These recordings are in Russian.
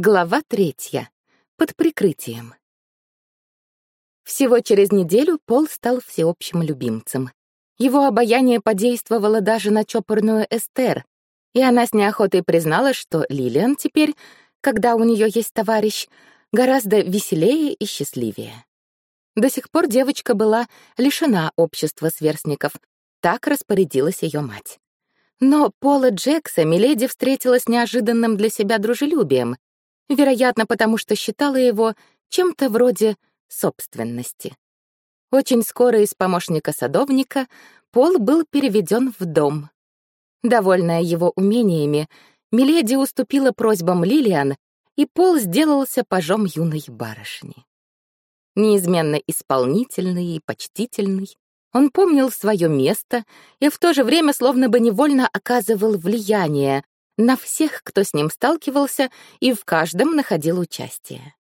Глава третья. Под прикрытием. Всего через неделю Пол стал всеобщим любимцем. Его обаяние подействовало даже на чопорную Эстер, и она с неохотой признала, что Лилиан теперь, когда у нее есть товарищ, гораздо веселее и счастливее. До сих пор девочка была лишена общества сверстников, так распорядилась ее мать. Но Пола Джекса Миледи встретила с неожиданным для себя дружелюбием, вероятно, потому что считала его чем-то вроде собственности. Очень скоро из помощника садовника Пол был переведен в дом. Довольная его умениями, Миледи уступила просьбам Лилиан, и Пол сделался пажом юной барышни. Неизменно исполнительный и почтительный, он помнил свое место и в то же время словно бы невольно оказывал влияние на всех, кто с ним сталкивался, и в каждом находил участие.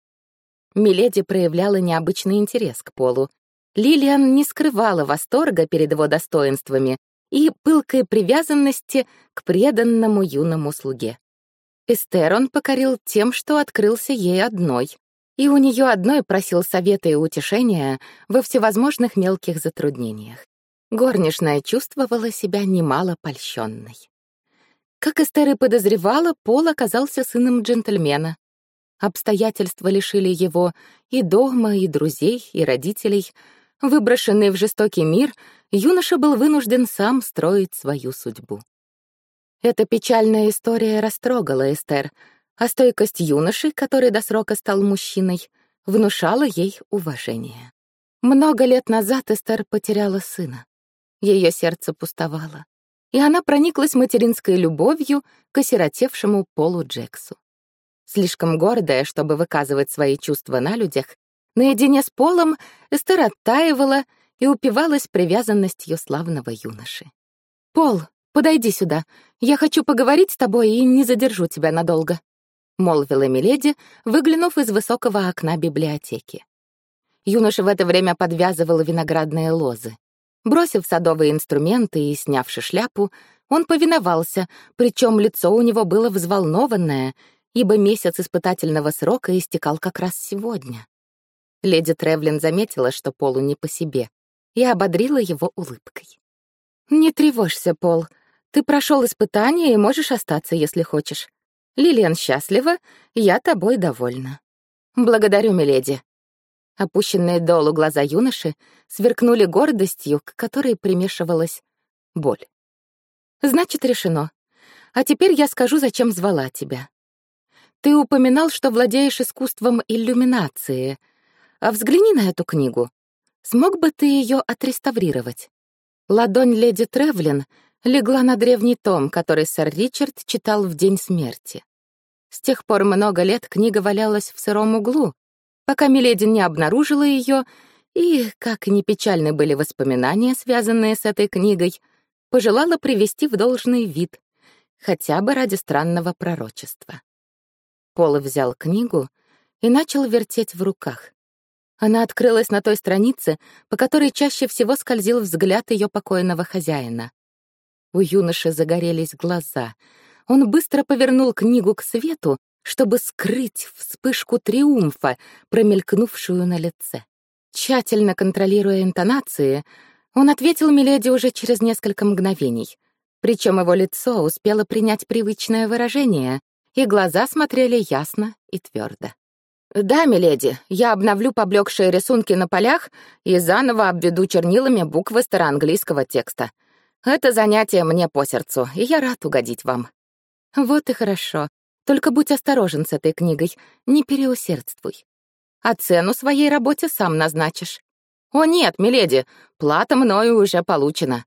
Миледи проявляла необычный интерес к Полу. Лилиан не скрывала восторга перед его достоинствами и пылкой привязанности к преданному юному слуге. Эстер он покорил тем, что открылся ей одной, и у нее одной просил совета и утешения во всевозможных мелких затруднениях. Горничная чувствовала себя немало польщенной. Как Эстер и подозревала, Пол оказался сыном джентльмена. Обстоятельства лишили его и дома, и друзей, и родителей. Выброшенный в жестокий мир, юноша был вынужден сам строить свою судьбу. Эта печальная история растрогала Эстер, а стойкость юноши, который до срока стал мужчиной, внушала ей уважение. Много лет назад Эстер потеряла сына. Ее сердце пустовало и она прониклась материнской любовью к осиротевшему Полу Джексу. Слишком гордая, чтобы выказывать свои чувства на людях, наедине с Полом Эстер оттаивала и упивалась привязанностью славного юноши. «Пол, подойди сюда. Я хочу поговорить с тобой и не задержу тебя надолго», — молвила Миледи, выглянув из высокого окна библиотеки. Юноша в это время подвязывал виноградные лозы. Бросив садовые инструменты и снявши шляпу, он повиновался, причем лицо у него было взволнованное, ибо месяц испытательного срока истекал как раз сегодня. Леди Тревлин заметила, что Полу не по себе, и ободрила его улыбкой. «Не тревожься, Пол. Ты прошел испытание и можешь остаться, если хочешь. Лилиан счастлива, я тобой довольна». «Благодарю, миледи», Опущенные долу глаза юноши сверкнули гордостью, к которой примешивалась боль. «Значит, решено. А теперь я скажу, зачем звала тебя. Ты упоминал, что владеешь искусством иллюминации. А взгляни на эту книгу. Смог бы ты ее отреставрировать?» Ладонь леди Тревлин легла на древний том, который сэр Ричард читал в день смерти. С тех пор много лет книга валялась в сыром углу, пока Миледи не обнаружила ее, и, как ни печальны были воспоминания, связанные с этой книгой, пожелала привести в должный вид, хотя бы ради странного пророчества. Пол взял книгу и начал вертеть в руках. Она открылась на той странице, по которой чаще всего скользил взгляд ее покойного хозяина. У юноши загорелись глаза. Он быстро повернул книгу к свету чтобы скрыть вспышку триумфа, промелькнувшую на лице. Тщательно контролируя интонации, он ответил Миледи уже через несколько мгновений. Причем его лицо успело принять привычное выражение, и глаза смотрели ясно и твердо. «Да, миледи, я обновлю поблекшие рисунки на полях и заново обведу чернилами буквы староанглийского текста. Это занятие мне по сердцу, и я рад угодить вам». «Вот и хорошо. Только будь осторожен с этой книгой, не переусердствуй. А цену своей работе сам назначишь. О нет, миледи, плата мною уже получена.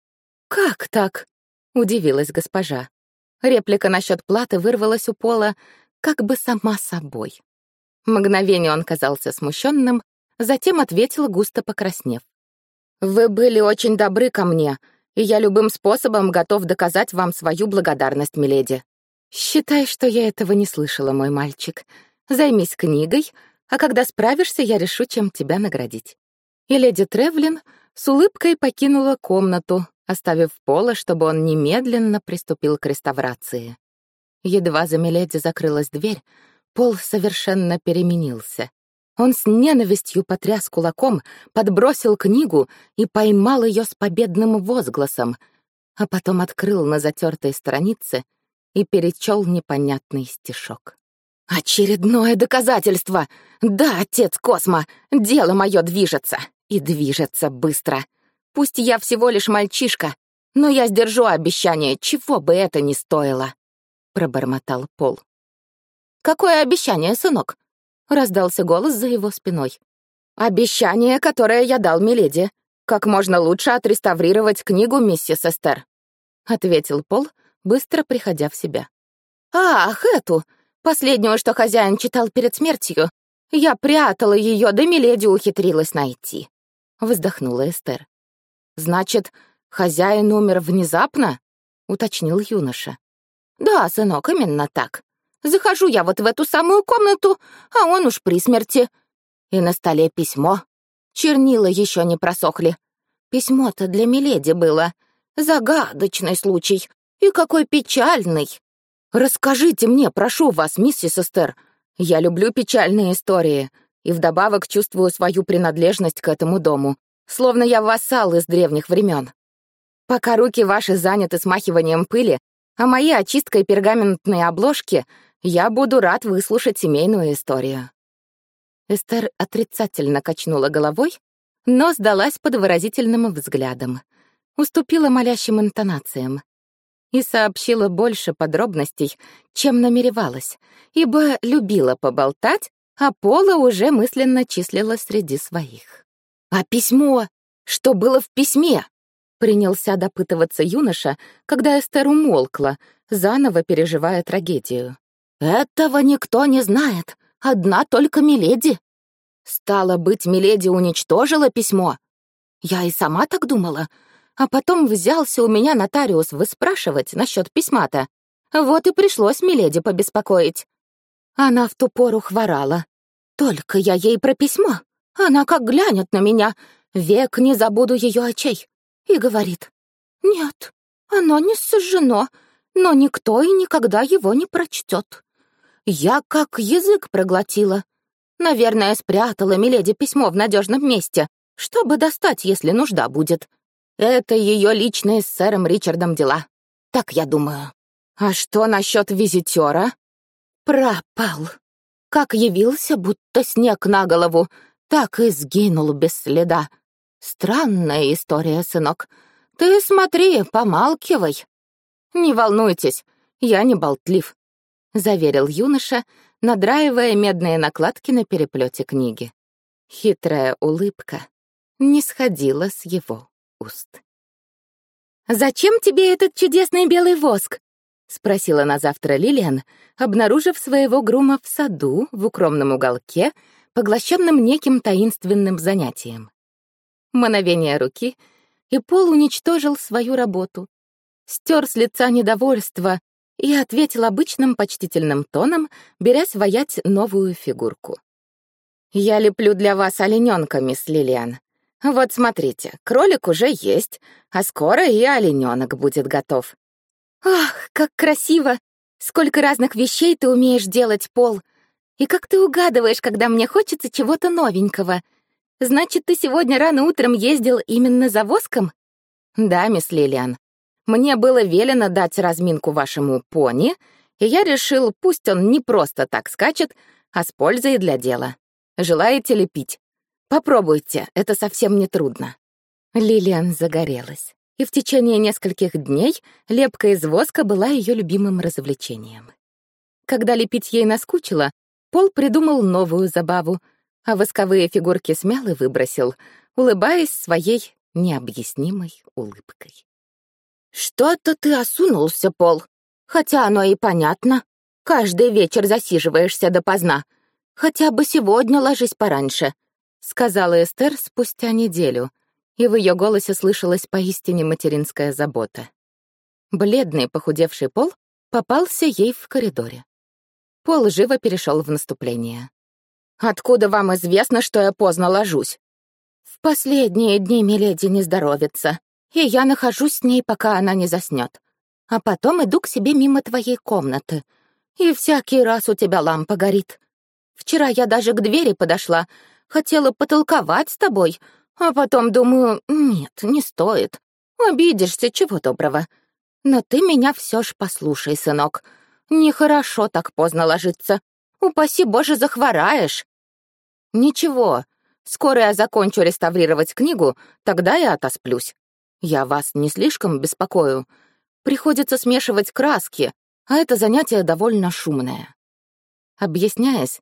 Как так? Удивилась госпожа. Реплика насчет платы вырвалась у Пола как бы сама собой. Мгновение он казался смущенным, затем ответил, густо покраснев. «Вы были очень добры ко мне, и я любым способом готов доказать вам свою благодарность, миледи. «Считай, что я этого не слышала, мой мальчик. Займись книгой, а когда справишься, я решу, чем тебя наградить». И леди Тревлин с улыбкой покинула комнату, оставив Пола, чтобы он немедленно приступил к реставрации. Едва за Миледи закрылась дверь, Пол совершенно переменился. Он с ненавистью потряс кулаком, подбросил книгу и поймал ее с победным возгласом, а потом открыл на затертой странице и перечел непонятный стишок. «Очередное доказательство! Да, отец Космо, дело мое движется, и движется быстро. Пусть я всего лишь мальчишка, но я сдержу обещание, чего бы это ни стоило», — пробормотал Пол. «Какое обещание, сынок?» — раздался голос за его спиной. «Обещание, которое я дал Миледи. Как можно лучше отреставрировать книгу миссис Эстер», — ответил Пол, быстро приходя в себя. «Ах, эту! Последнюю, что хозяин читал перед смертью. Я прятала ее, да Миледи ухитрилась найти», — вздохнула Эстер. «Значит, хозяин умер внезапно?» — уточнил юноша. «Да, сынок, именно так. Захожу я вот в эту самую комнату, а он уж при смерти. И на столе письмо. Чернила еще не просохли. Письмо-то для Миледи было. Загадочный случай. И какой печальный. Расскажите мне, прошу вас, миссис Эстер. Я люблю печальные истории. И вдобавок чувствую свою принадлежность к этому дому. Словно я вассал из древних времен. Пока руки ваши заняты смахиванием пыли, а мои очисткой пергаментной обложки — я буду рад выслушать семейную историю». Эстер отрицательно качнула головой, но сдалась под выразительным взглядом, уступила молящим интонациям и сообщила больше подробностей, чем намеревалась, ибо любила поболтать, а Пола уже мысленно числила среди своих. «А письмо? Что было в письме?» Принялся допытываться юноша, когда Эстер умолкла, заново переживая трагедию. «Этого никто не знает, одна только Миледи». Стало быть, Миледи уничтожила письмо. Я и сама так думала, а потом взялся у меня нотариус выспрашивать насчет письма-то. Вот и пришлось Миледи побеспокоить. Она в ту пору хворала. Только я ей про письмо. Она как глянет на меня, век не забуду ее очей. И говорит, «Нет, оно не сожжено, но никто и никогда его не прочтет. Я как язык проглотила. Наверное, спрятала Миледи письмо в надежном месте, чтобы достать, если нужда будет. Это ее личные с сэром Ричардом дела. Так я думаю. А что насчет визитера? Пропал. Как явился, будто снег на голову, так и сгинул без следа. Странная история, сынок. Ты смотри, помалкивай. Не волнуйтесь, я не болтлив. — заверил юноша, надраивая медные накладки на переплете книги. Хитрая улыбка не сходила с его уст. «Зачем тебе этот чудесный белый воск?» — спросила на завтра Лилиан, обнаружив своего грума в саду, в укромном уголке, поглощенном неким таинственным занятием. Мановение руки, и Пол уничтожил свою работу. Стер с лица недовольство, и ответил обычным почтительным тоном, берясь воять новую фигурку. «Я леплю для вас олененка, мисс Лилиан. Вот смотрите, кролик уже есть, а скоро и олененок будет готов». «Ах, как красиво! Сколько разных вещей ты умеешь делать, Пол! И как ты угадываешь, когда мне хочется чего-то новенького? Значит, ты сегодня рано утром ездил именно за воском?» «Да, мисс Лилиан. Мне было велено дать разминку вашему пони, и я решил, пусть он не просто так скачет, а с пользой для дела. Желаете ли пить? Попробуйте, это совсем не трудно. Лилиан загорелась, и в течение нескольких дней лепка из воска была ее любимым развлечением. Когда лепить ей наскучило, Пол придумал новую забаву, а восковые фигурки смял и выбросил, улыбаясь своей необъяснимой улыбкой. «Что-то ты осунулся, Пол. Хотя оно и понятно. Каждый вечер засиживаешься допоздна. Хотя бы сегодня ложись пораньше», — сказала Эстер спустя неделю, и в ее голосе слышалась поистине материнская забота. Бледный, похудевший Пол попался ей в коридоре. Пол живо перешел в наступление. «Откуда вам известно, что я поздно ложусь?» «В последние дни Миледи не здоровится», и я нахожусь с ней, пока она не заснет. А потом иду к себе мимо твоей комнаты. и всякий раз у тебя лампа горит. Вчера я даже к двери подошла, хотела потолковать с тобой, а потом думаю, нет, не стоит. Обидишься, чего доброго. Но ты меня все ж послушай, сынок. Нехорошо так поздно ложиться. Упаси Боже, захвораешь. Ничего, скоро я закончу реставрировать книгу, тогда я отосплюсь. Я вас не слишком беспокою. Приходится смешивать краски, а это занятие довольно шумное. Объясняясь,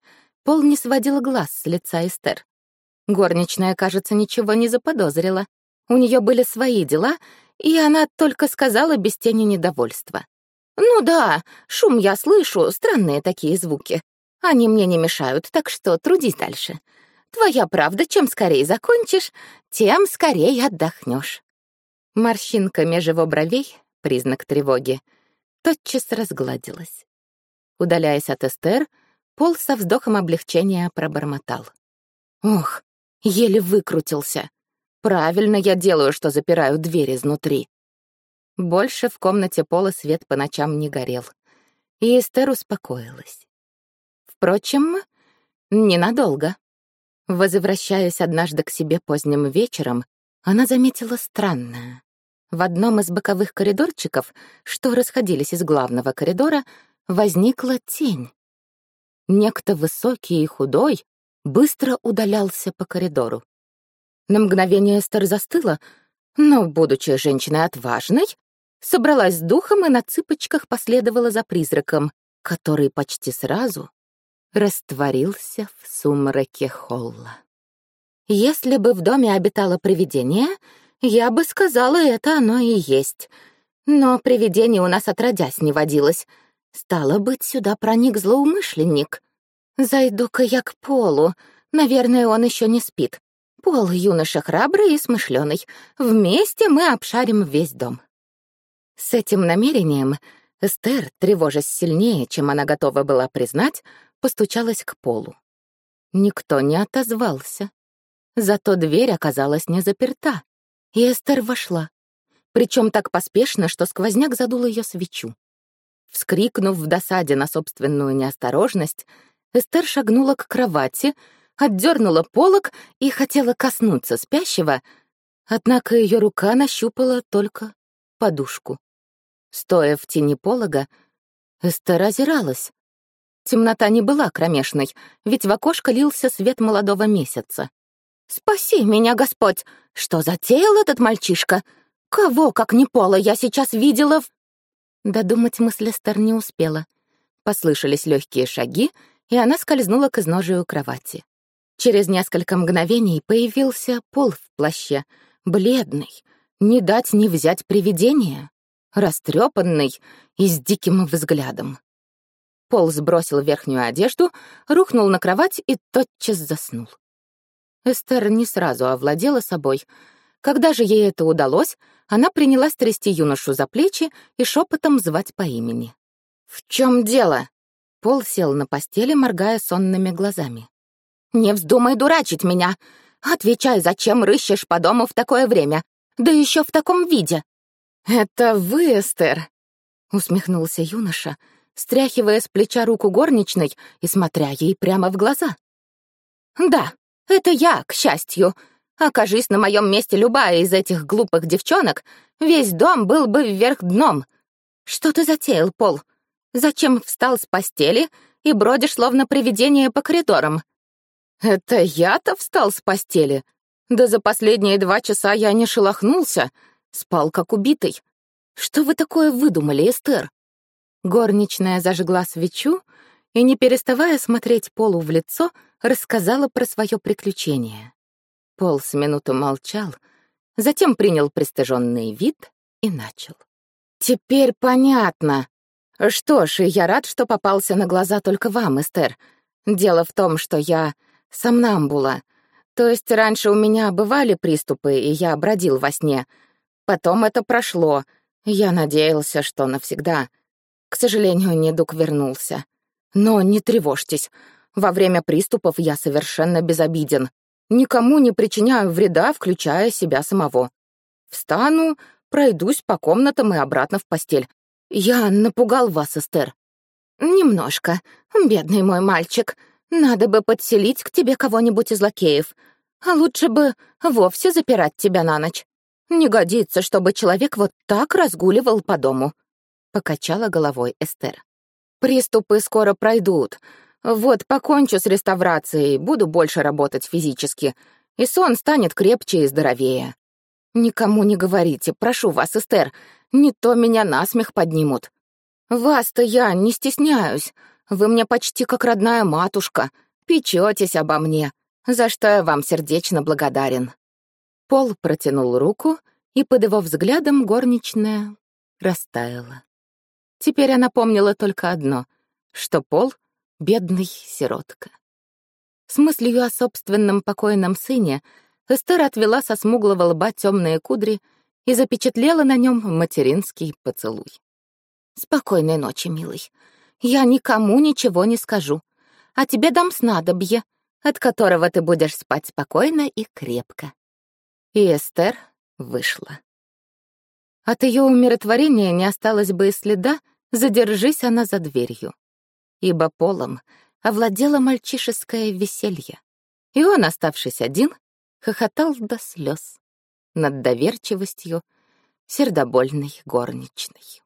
Пол не сводил глаз с лица Эстер. Горничная, кажется, ничего не заподозрила. У нее были свои дела, и она только сказала без тени недовольства. «Ну да, шум я слышу, странные такие звуки. Они мне не мешают, так что трудись дальше. Твоя правда, чем скорее закончишь, тем скорее отдохнешь. Морщинка меж его бровей, признак тревоги, тотчас разгладилась. Удаляясь от Эстер, Пол со вздохом облегчения пробормотал. «Ох, еле выкрутился. Правильно я делаю, что запираю дверь изнутри». Больше в комнате Пола свет по ночам не горел, и Эстер успокоилась. Впрочем, ненадолго. Возвращаясь однажды к себе поздним вечером, она заметила странное. В одном из боковых коридорчиков, что расходились из главного коридора, возникла тень. Некто высокий и худой быстро удалялся по коридору. На мгновение Эстер застыла, но, будучи женщиной отважной, собралась с духом и на цыпочках последовала за призраком, который почти сразу растворился в сумраке холла. Если бы в доме обитало привидение — я бы сказала, это оно и есть. Но привидений у нас отродясь не водилось. Стало быть, сюда проник злоумышленник. Зайду-ка я к Полу. Наверное, он еще не спит. Пол — юноша храбрый и смышленый. Вместе мы обшарим весь дом. С этим намерением Эстер, тревожась сильнее, чем она готова была признать, постучалась к Полу. Никто не отозвался. Зато дверь оказалась не заперта и Эстер вошла, причем так поспешно, что сквозняк задул ее свечу. Вскрикнув в досаде на собственную неосторожность, Эстер шагнула к кровати, отдернула полог и хотела коснуться спящего, однако ее рука нащупала только подушку. Стоя в тени полога, Эстер озиралась. Темнота не была кромешной, ведь в окошко лился свет молодого месяца. «Спаси меня, Господь! Что затеял этот мальчишка? Кого, как не Пола, я сейчас видела в...» Додумать мысль Эстер не успела. Послышались легкие шаги, и она скользнула к изножию кровати. Через несколько мгновений появился Пол в плаще, бледный, не дать не взять привидение, растрепанный и с диким взглядом. Пол сбросил верхнюю одежду, рухнул на кровать и тотчас заснул. Эстер не сразу овладела собой. Когда же ей это удалось, она принялась трясти юношу за плечи и шепотом звать по имени. «В чем дело?» Пол сел на постели, моргая сонными глазами. «Не вздумай дурачить меня! Отвечай, зачем рыщешь по дому в такое время? Да еще в таком виде!» «Это вы, Эстер!» — усмехнулся юноша, стряхивая с плеча руку горничной и смотря ей прямо в глаза. «Да, это я, к счастью. Окажись на моем месте любая из этих глупых девчонок, весь дом был бы вверх дном. Что ты затеял, Пол? Зачем встал с постели и бродишь, словно привидение, по коридорам? Это я-то встал с постели. Да за последние два часа я не шелохнулся, спал как убитый. Что вы такое выдумали, Эстер? Горничная зажгла свечу и, не переставая смотреть Полу в лицо, рассказала про свое приключение. Пол с минуту молчал, затем принял пристыженный вид и начал. «Теперь понятно. Что ж, я рад, что попался на глаза только вам, Эстер. Дело в том, что я сомнамбула. То есть раньше у меня бывали приступы, и я бродил во сне. Потом это прошло. Я надеялся, что навсегда. К сожалению, недуг вернулся. Но не тревожьтесь, во время приступов я совершенно безобиден. Никому не причиняю вреда, включая себя самого. Встану, пройдусь по комнатам и обратно в постель. Я напугал вас, Эстер. «Немножко. Бедный мой мальчик. Надо бы подселить к тебе кого-нибудь из лакеев. А лучше бы вовсе запирать тебя на ночь. Не годится, чтобы человек вот так разгуливал по дому», — покачала головой Эстер. «Приступы скоро пройдут. Вот покончу с реставрацией, буду больше работать физически, и сон станет крепче и здоровее. Никому не говорите, прошу вас, Эстер, не то меня насмех поднимут. Вас-то я не стесняюсь, вы мне почти как родная матушка, печетесь обо мне, за что я вам сердечно благодарен». Пол протянул руку, и под его взглядом горничная растаяла. Теперь она помнила только одно, что Пол — бедный сиротка. С мыслью о собственном покойном сыне Эстер отвела со смуглого лба темные кудри и запечатлела на нем материнский поцелуй. «Спокойной ночи, милый. Я никому ничего не скажу, а тебе дам снадобье, от которого ты будешь спать спокойно и крепко». И Эстер вышла. От ее умиротворения не осталось бы и следа, задержись она за дверью. Ибо полом овладело мальчишеское веселье. И он, оставшись один, хохотал до слез над доверчивостью сердобольной горничной.